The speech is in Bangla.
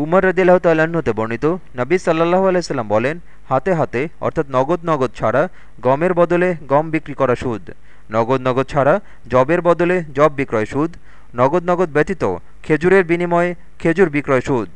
উমর রদিল্লাহ তাল্লাহ্নতে বর্ণিত নবী সাল্লাহ আলাইসাল্লাম বলেন, হাতে হাতে, অর্থাৎ নগদ নগদ ছাড়া গমের বদলে গম বিক্রি করা সুদ, নগদ নগদ ছাড়া জবের বদলে জব বিক্রয় সুদ, নগদ নগদ ব্যতীত খেজুরের বিনিময়ে খেজুর বিক্রয় সুদ।